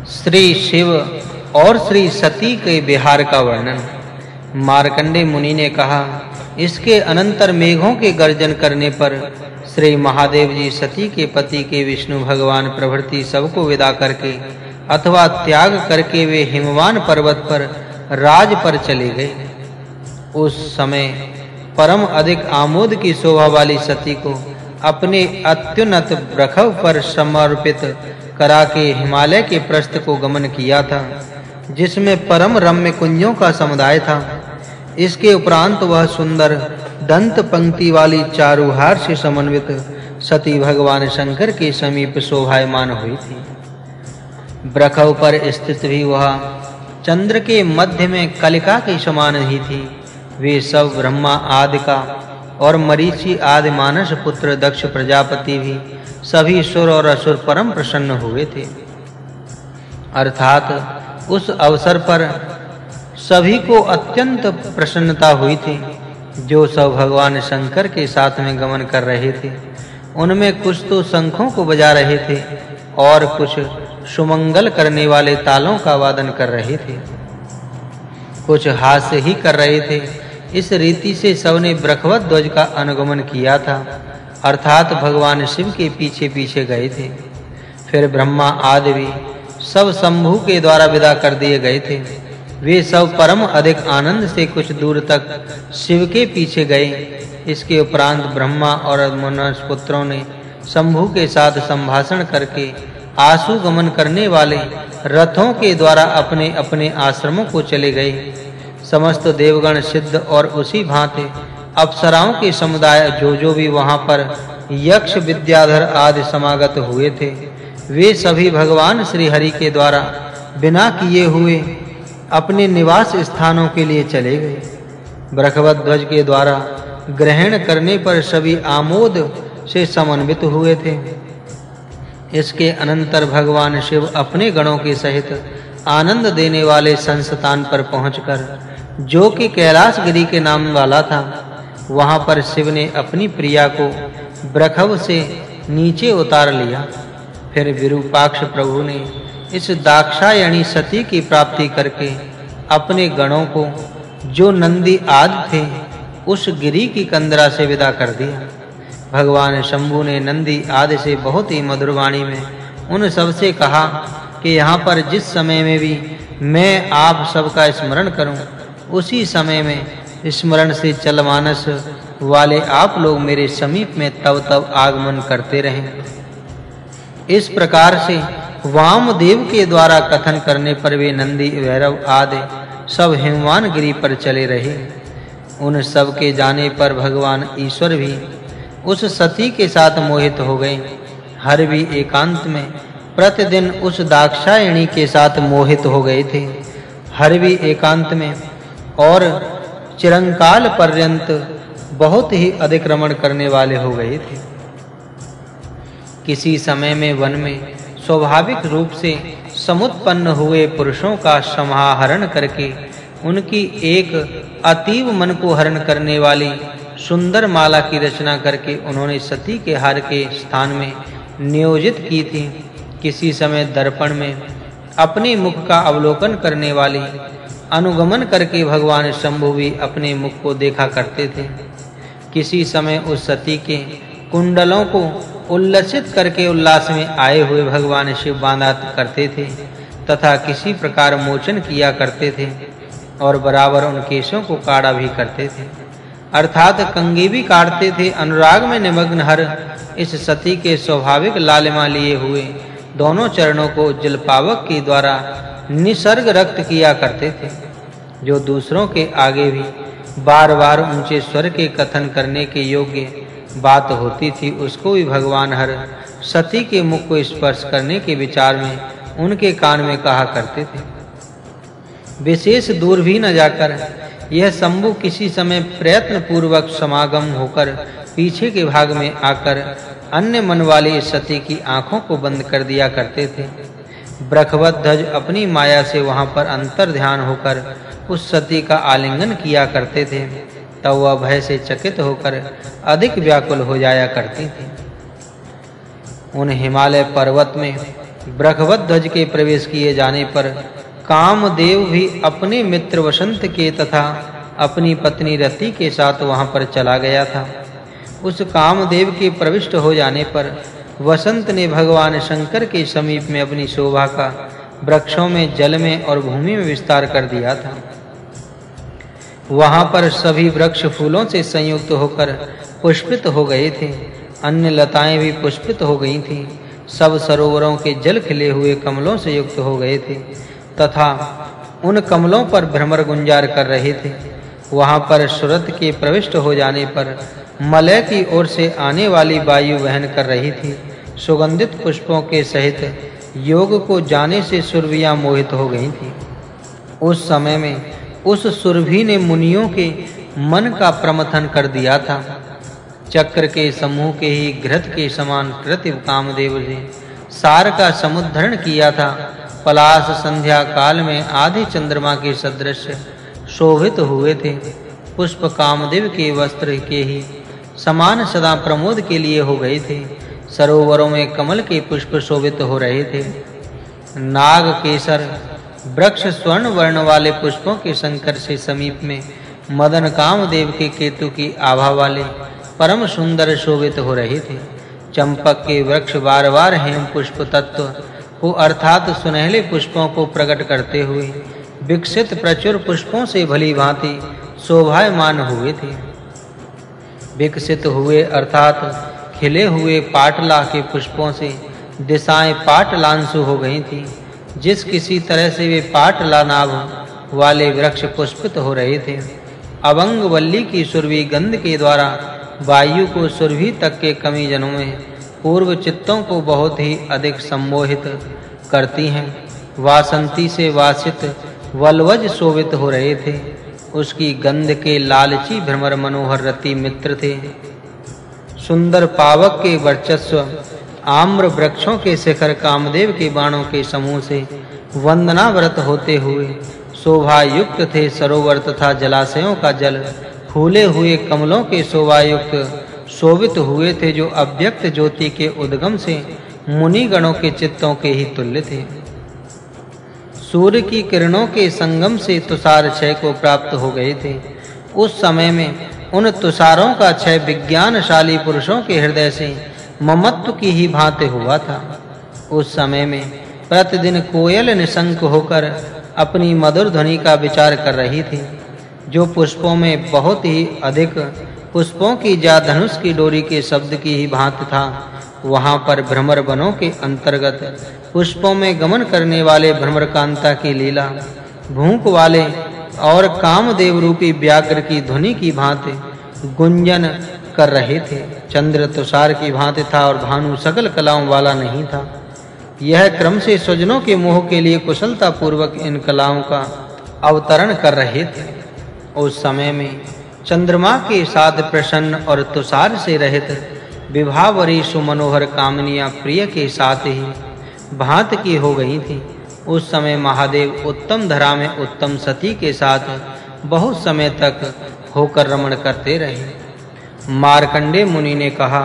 श्री शिव और श्री सती के विहार का वर्णन। मार्कंडे मुनि ने कहा, इसके अनंतर मेघों के गर्जन करने पर श्री महादेव जी सती के पति के विष्णु भगवान प्रभृति सबको विदा करके अथवा त्याग करके वे हिमवान पर्वत पर राज पर चले गए। उस समय परम अधिक आमोद की शोभा वाली सती को अपने अत्युन्नत ब्रखव पर समर्पित करा के हिमालय के प्रस्थ को गमन किया था, जिसमें परम रम्य कुंजों का समुदाय था। इसके उपरांत वह सुंदर दंत पंक्ति वाली चारुहार से समन्वित सती भगवान शंकर के समीप शोभायमान हुई थी। ब्रखव पर स्थित भी वह चंद्र के मध्य में कलिका के समान ही थी। वे सब ब्रह्मा आदि का और मरीचि आदि मानस पुत्र दक्ष प्रजापति भी सभी सुर और असुर परम प्रसन्न हुए थे। अर्थात उस अवसर पर सभी को अत्यंत प्रसन्नता हुई थी, जो सब भगवान शंकर के साथ में गमन कर रहे थे। उनमें कुछ तो शंखों को बजा रहे थे और कुछ सुमंगल करने वाले तालों का वादन कर रहे थे। कुछ हास्य ही कर रहे थे इस रीति से सबने ब्रखवत ध्वज का अनुगमन किया था। अर्थात भगवान शिव के पीछे-पीछे गए थे। फिर ब्रह्मा आदि भी सब शंभु के द्वारा विदा कर दिए गए थे। वे सब परम अधिक आनंद से कुछ दूर तक शिव के पीछे गए। इसके उपरांत ब्रह्मा और मनुष्य पुत्रों ने शंभु के साथ संभाषण करके आसु गमन करने वाले रथों के द्वारा अपने-अपने आश्रमों को चले गए। समस्त देवगण सिद्ध और उसी भांति अप्सराओं के समुदाय जो जो भी वहाँ पर यक्ष, विद्याधर आदि समागत हुए थे, वे सभी भगवान श्री हरि के द्वारा बिना किए हुए अपने निवास स्थानों के लिए चले गए। ब्रखवत ध्वज के द्वारा ग्रहण करने पर सभी आमोद से समन्वित हुए थे। इसके अनंतर भगवान शिव अपने गणों के सहित आनंद देने वाले संस्थान पर पहुंचकर जो कि कैलाश गिरी के नाम वाला था, वहाँ पर शिव ने अपनी प्रिया को ब्रखव से नीचे उतार लिया। फिर विरूपाक्ष प्रभु ने इस दाक्षायणी सती की प्राप्ति करके अपने गणों को, जो नंदी आदि थे, उस गिरी की कंदरा से विदा कर दिया। भगवान शंभु ने नंदी आदि से बहुत ही मधुर वाणी में उन सबसे कहा कि यहाँ पर जिस समय में भी मैं आप सबका स्मरण करूँ उसी समय में स्मरण से चलमानस वाले आप लोग मेरे समीप में तब तब आगमन करते रहें। इस प्रकार से वामदेव के द्वारा कथन करने पर वे नंदी, भैरव आदि सब हिमवान गिरी पर चले रहे। उन सब के जाने पर भगवान ईश्वर भी उस सती के साथ मोहित हो गए। हर भी एकांत में प्रतिदिन उस दाक्षायणी के साथ मोहित हो गए थे। हर भी एकांत में और चिरंकाल पर्यंत बहुत ही अधिक्रमण करने वाले हो गए थे। किसी समय में वन में स्वाभाविक रूप से समुत्पन्न हुए पुरुषों का समाहरण करके उनकी एक अतीव मन को हरण करने वाली सुंदर माला की रचना करके उन्होंने सती के हार के स्थान में नियोजित की थी। किसी समय दर्पण में अपने मुख का अवलोकन करने वाली अनुगमन करके भगवान शंभु भी अपने मुख को देखा करते थे। किसी समय उस सती के कुंडलों को उल्लसित करके उल्लास में आए हुए भगवान शिव बांधा करते थे तथा किसी प्रकार मोचन किया करते थे और बराबर उन केशों को काड़ा भी करते थे। अर्थात कंगी भी काटते थे। अनुराग में निमग्न हर इस सती के स्वाभाविक लालिमा लिए हुए दोनों चरणों को जलपावक के द्वारा निसर्ग रक्त किया करते थे, जो दूसरों के आगे भी बार-बार ऊँचे स्वर के कथन करने के योग्य बात होती थी, उसको भी भगवान हर सती के मुख को स्पर्श करने के विचार में उनके कान में कहा करते थे। विशेष दूर भी न जाकर यह शंभु किसी समय प्रयत्न पूर्वक समागम होकर पीछे के भाग में आकर अन्य मन वाली सती की आँखों को बंद कर दिया करते थे। ब्रखवत ध्वज अपनी माया से वहाँ पर अंतर ध्यान होकर उस सती का आलिंगन किया करते थे, तब वह भय से चकित होकर अधिक व्याकुल हो जाया करती थी। उन हिमालय पर्वत में ब्रखवत ध्वज के प्रवेश किए जाने पर कामदेव भी अपने मित्र वसंत के तथा अपनी पत्नी रति के साथ वहाँ पर चला गया था। उस कामदेव के प्रविष्ट हो जाने पर वसंत ने भगवान शंकर के समीप में अपनी शोभा का वृक्षों में, जल में और भूमि में विस्तार कर दिया था। वहाँ पर सभी वृक्ष फूलों से संयुक्त होकर पुष्पित हो गए थे। अन्य लताएँ भी पुष्पित हो गई थीं। सब सरोवरों के जल खिले हुए कमलों से युक्त हो गए थे। तथा उन कमलों पर भ्रमर गुंजार कर रहे थे। वहाँ पर सुरत के प्रविष्ट हो जाने पर मलय की ओर से आने वाली वायु वहन कर रही थी। सुगंधित पुष्पों के सहित योग को जाने से सुरभियाँ मोहित हो गई थी। उस समय में उस सुरभि ने मुनियों के मन का प्रमथन कर दिया था। चक्र के समूह के ही घृत के समान कृति कामदेव ने सार का समुद्धरण किया था। पलाश संध्या काल में आधि चंद्रमा के सदृश शोभित हुए थे। पुष्प कामदेव के वस्त्र के ही समान सदा प्रमोद के लिए हो गए थे। सरोवरों में कमल के पुष्प शोभित हो रहे थे। नाग केसर, वृक्ष स्वर्ण वर्ण वाले पुष्पों के संकर से समीप में मदन कामदेव के केतु की आभा वाले परम सुंदर शोभित हो रहे थे। चंपक के वृक्ष बार-बार हेम पुष्प तत्व को अर्थात सुनहले पुष्पों को प्रकट करते हुए, विकसित प्रचुर पुष्पों से भली भांति शोभायमान हुए थे। विकसित हुए अर्थात खिले हुए पाटला के पुष्पों से दिशाएँ पाटलांशु हो गई थी। जिस किसी तरह से वे पाटला नाभ वाले वृक्ष पुष्पित हो रहे थे अवंग वल्ली की सुरभि गंध के द्वारा वायु को सुरभि तक के कमी जनों में पूर्व चित्तों को बहुत ही अधिक सम्मोहित करती हैं। वासंती से वासित वलवज शोभित हो रहे थे। उसकी गंध के लालची भ्रमर मनोहर रति मित्र थे। सुंदर पावक के वर्चस्व, आम्र वृक्षों के शिखर कामदेव के बाणों के समूह से वंदना व्रत होते हुए शोभा युक्त थे सरोवर तथा जलाशयों का जल, फूले हुए कमलों के शोभा युक्त शोभित हुए थे जो अव्यक्त ज्योति के उद्गम से मुनि गणों के चित्तों के ही तुल्य थे। सूर्य की किरणों के संगम से तुषार क्षय को प्राप्त हो गए थे। उस समय में उन तुषारों का क्षय विज्ञानशाली पुरुषों के हृदय से ममत्व की ही भांति हुआ था। उस समय में प्रतिदिन कोयल निशंक होकर अपनी मधुर ध्वनि का विचार कर रही थी, जो पुष्पों में बहुत ही अधिक पुष्पों की जा धनुष की डोरी के शब्द की ही भांति था। वहाँ पर भ्रमर वनों के अंतर्गत पुष्पों में गमन करने वाले भ्रमरकांता की लीला, भूख वाले और कामदेव रूपी व्याघ्र की ध्वनि की भांति गुंजन कर रहे थे। चंद्र तुषार की भांति था और भानु सकल कलाओं वाला नहीं था। यह क्रम से स्वजनों के मोह के लिए कुशलता पूर्वक इन कलाओं का अवतरण कर रहे थे। उस समय में चंद्रमा के साथ प्रसन्न और तुषार से रहित विभावरी सुमनोहर कामनिया प्रिय के साथ ही भांत की हो गई थी। उस समय महादेव उत्तम धरा में उत्तम सती के साथ बहुत समय तक होकर रमण करते रहे। मार्कंडे मुनि ने कहा,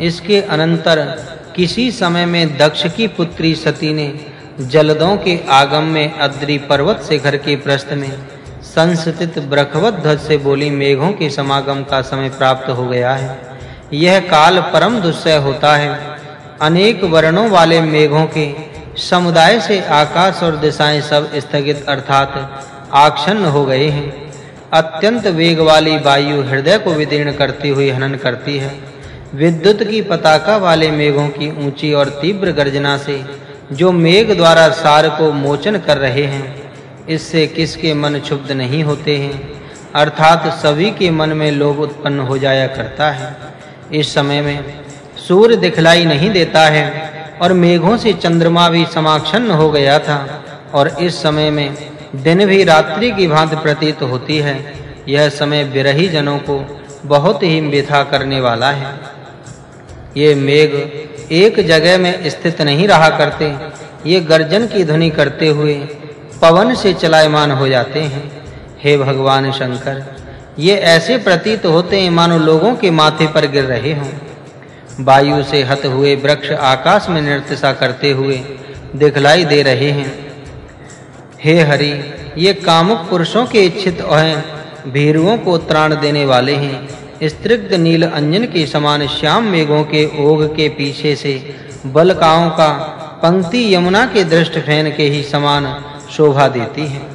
इसके अनंतर किसी समय में दक्ष की पुत्री सती ने जलदों के आगम में अद्री पर्वत से घर के प्रस्थ में संस्थित ब्रखवत ध्वज से बोली, मेघों के समागम का समय प्राप्त हो गया है। यह काल परम दुस्सह होता है। अनेक वर्णों वाले मेघों के समुदाय से आकाश और दिशाएँ सब स्थगित अर्थात आक्षन्न हो गए हैं। अत्यंत वेग वाली वायु हृदय को विदीर्ण करती हुई हनन करती है। विद्युत की पताका वाले मेघों की ऊँची और तीव्र गर्जना से जो मेघ द्वारा सार को मोचन कर रहे हैं, इससे किसके मन क्षुब्ध नहीं होते हैं। अर्थात सभी के मन में लोभ उत्पन्न हो जाया करता है। इस समय में सूर्य दिखलाई नहीं देता है। और मेघों से चंद्रमा भी समाक्षन्न हो गया था। और इस समय में दिन भी रात्रि की भांति प्रतीत होती है। यह समय विरही जनों को बहुत ही व्यथा करने वाला है। ये मेघ एक जगह में स्थित नहीं रहा करते। ये गर्जन की ध्वनि करते हुए पवन से चलायमान हो जाते हैं। हे भगवान शंकर, ये ऐसे प्रतीत होते हैं मानो लोगों के माथे पर गिर रहे हों। वायु से हत हुए वृक्ष आकाश में नृत्य करते हुए दिखलाई दे रहे हैं। हे हरि, ये कामुक पुरुषों के इच्छित हैं भीरुओं को त्राण देने वाले हैं। स्त्रिग्ध नील अंजन के समान श्याम मेघों के ओघ के पीछे से बलकाओं का पंक्ति यमुना के दृष्ट फ़ैन के ही समान शोभा देती है।